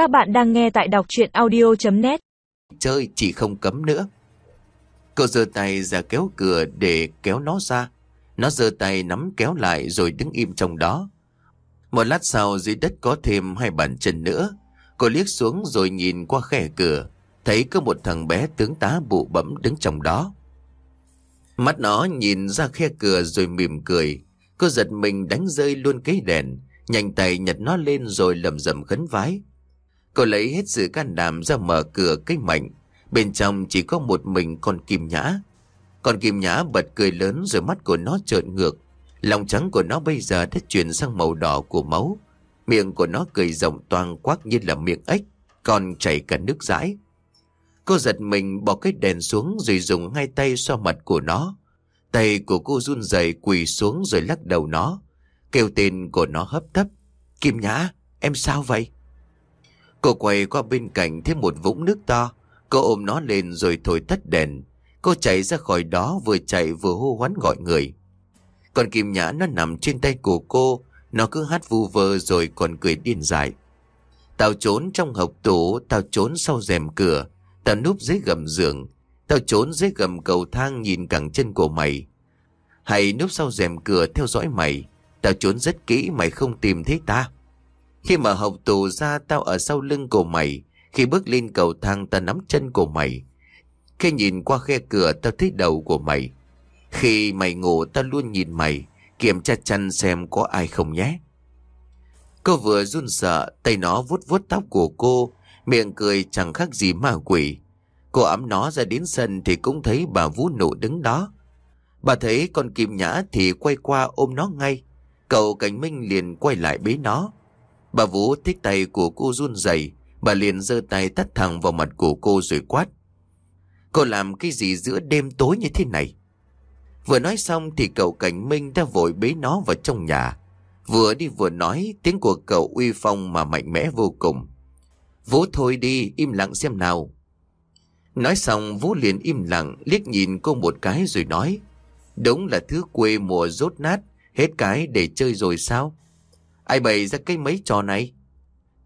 Các bạn đang nghe tại đọc chuyện audio.net Chơi chỉ không cấm nữa. Cô giơ tay ra kéo cửa để kéo nó ra. Nó giơ tay nắm kéo lại rồi đứng im trong đó. Một lát sau, dưới đất có thêm hai bàn chân nữa. Cô liếc xuống rồi nhìn qua khe cửa. Thấy có một thằng bé tướng tá bụ bẩm đứng trong đó. Mắt nó nhìn ra khe cửa rồi mỉm cười. Cô giật mình đánh rơi luôn cái đèn. Nhanh tay nhặt nó lên rồi lầm rầm khấn vái. Cô lấy hết sự can đảm ra mở cửa cái mạnh. Bên trong chỉ có một mình con kim nhã. Con kim nhã bật cười lớn rồi mắt của nó trợn ngược. Lòng trắng của nó bây giờ đã chuyển sang màu đỏ của máu. Miệng của nó cười rộng toang quắc như là miệng ếch, còn chảy cả nước dãi. Cô giật mình bỏ cái đèn xuống rồi dùng hai tay xoa mặt của nó. Tay của cô run rẩy quỳ xuống rồi lắc đầu nó. Kêu tên của nó hấp tấp. Kim Nhã, em sao vậy? Cô quay qua bên cạnh thêm một vũng nước to. Cô ôm nó lên rồi thổi tắt đèn. Cô chạy ra khỏi đó vừa chạy vừa hô hoán gọi người. Còn Kim Nhã nó nằm trên tay của cô. Nó cứ hát vu vơ rồi còn cười điên dại. Tao trốn trong hộc tủ, tao trốn sau rèm cửa. Tao núp dưới gầm giường. Tao trốn dưới gầm cầu thang nhìn cẳng chân của mày. Hãy núp sau rèm cửa theo dõi mày. Tao trốn rất kỹ mày không tìm thấy ta. Khi mà học tù ra tao ở sau lưng của mày. Khi bước lên cầu thang ta nắm chân của mày. Khi nhìn qua khe cửa tao thấy đầu của mày. Khi mày ngủ tao luôn nhìn mày. Kiểm tra chăn xem có ai không nhé. Cô vừa run sợ, tay nó vuốt vuốt tóc của cô, miệng cười chẳng khác gì ma quỷ. Cô ấm nó ra đến sân thì cũng thấy bà Vũ nụ đứng đó. Bà thấy con kim nhã thì quay qua ôm nó ngay. Cậu Cảnh Minh liền quay lại bế nó. Bà Vũ thích tay của cô run rẩy, bà liền giơ tay tắt thẳng vào mặt của cô rồi quát. Cô làm cái gì giữa đêm tối như thế này? Vừa nói xong thì cậu Cảnh Minh đã vội bế nó vào trong nhà. Vừa đi vừa nói tiếng của cậu uy phong mà mạnh mẽ vô cùng. Vũ thôi đi, im lặng xem nào. Nói xong Vũ liền im lặng liếc nhìn cô một cái rồi nói. Đúng là thứ quê mùa rốt nát, hết cái để chơi rồi sao? Ai bày ra cái mấy trò này?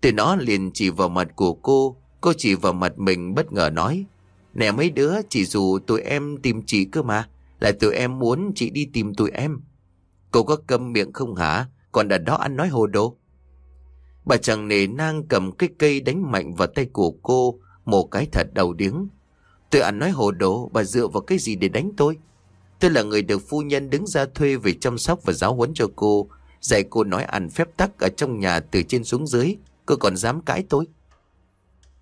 Từ nó liền chỉ vào mặt của cô, cô chỉ vào mặt mình bất ngờ nói. Nè mấy đứa, chỉ dù tụi em tìm chị cơ mà, lại tụi em muốn chị đi tìm tụi em. Cô có câm miệng không hả? Còn ở đó ăn nói hồ đồ. Bà chàng nề nang cầm cái cây đánh mạnh vào tay của cô, một cái thật đầu điếng. Tôi ăn nói hồ đồ, bà dựa vào cái gì để đánh tôi? Tôi là người được phu nhân đứng ra thuê về chăm sóc và giáo huấn cho cô, dạy cô nói ăn phép tắc ở trong nhà từ trên xuống dưới, cô còn dám cãi tôi.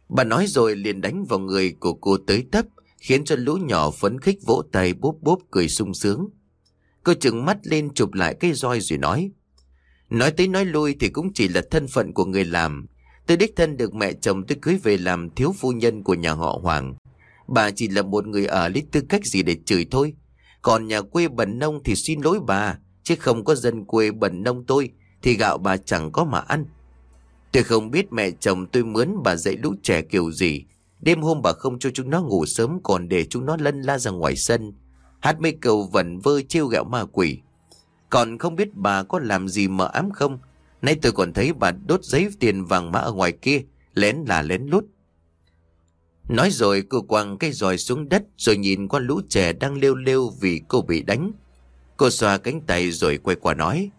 Bà nói rồi liền đánh vào người của cô tới tấp, khiến cho lũ nhỏ phấn khích vỗ tay bốp bốp cười sung sướng. Cô trừng mắt lên chụp lại cái roi rồi nói. Nói tới nói lui thì cũng chỉ là thân phận của người làm. Tôi đích thân được mẹ chồng tôi cưới về làm thiếu phu nhân của nhà họ Hoàng. Bà chỉ là một người ở lấy tư cách gì để chửi thôi. Còn nhà quê bần nông thì xin lỗi bà, chứ không có dân quê bẩn nông tôi thì gạo bà chẳng có mà ăn. Tôi không biết mẹ chồng tôi mướn bà dạy lũ trẻ kiểu gì. Đêm hôm bà không cho chúng nó ngủ sớm còn để chúng nó lân la ra ngoài sân. Hát mấy cầu vẩn vơ chiêu gạo ma quỷ. Còn không biết bà có làm gì mờ ám không? Nay tôi còn thấy bà đốt giấy tiền vàng mã ở ngoài kia, lén là lén lút. Nói rồi cô quăng cái roi xuống đất rồi nhìn qua lũ trẻ đang lêu lêu vì cô bị đánh. Cô xoa cánh tay rồi quay qua nói.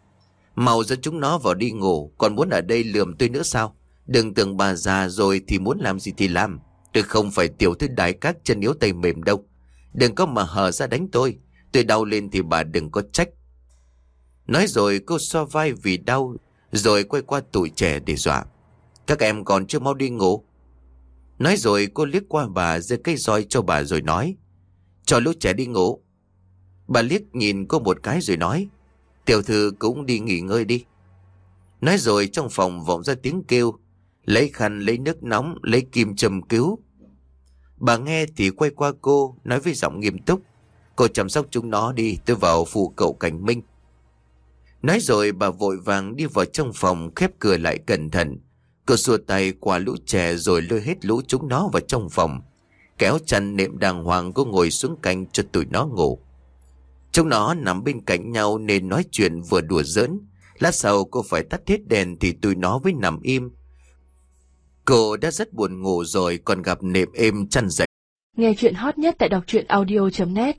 Mau dẫn chúng nó vào đi ngủ, còn muốn ở đây lườm tôi nữa sao? Đừng tưởng bà già rồi thì muốn làm gì thì làm. Tôi không phải tiểu thư đại các chân yếu tay mềm đâu. Đừng có mà hờ ra đánh tôi. Tôi đau lên thì bà đừng có trách. Nói rồi cô xoa vai vì đau, rồi quay qua tụi trẻ để dọa. Các em còn chưa mau đi ngủ. Nói rồi cô liếc qua bà giơ cây roi cho bà rồi nói. Cho lũ trẻ đi ngủ. Bà liếc nhìn cô một cái rồi nói. Tiểu thư cũng đi nghỉ ngơi đi. Nói rồi trong phòng vọng ra tiếng kêu. Lấy khăn, lấy nước nóng, lấy kim châm cứu. Bà nghe thì quay qua cô, nói với giọng nghiêm túc. Cô chăm sóc chúng nó đi, tôi vào phụ cậu Cảnh Minh. Nói rồi bà vội vàng đi vào trong phòng khép cửa lại cẩn thận. Cô xua tay qua lũ trẻ rồi lôi hết lũ chúng nó vào trong phòng. Kéo chăn nệm đàng hoàng cô ngồi xuống canh cho tụi nó ngủ. Chúng nó nằm bên cạnh nhau nên nói chuyện vừa đùa giỡn. Lát sau cô phải tắt hết đèn thì tụi nó mới nằm im. Cô đã rất buồn ngủ rồi, còn gặp nệm êm chăn dậy. Nghe chuyện hot nhất tại đọc truyện audio.net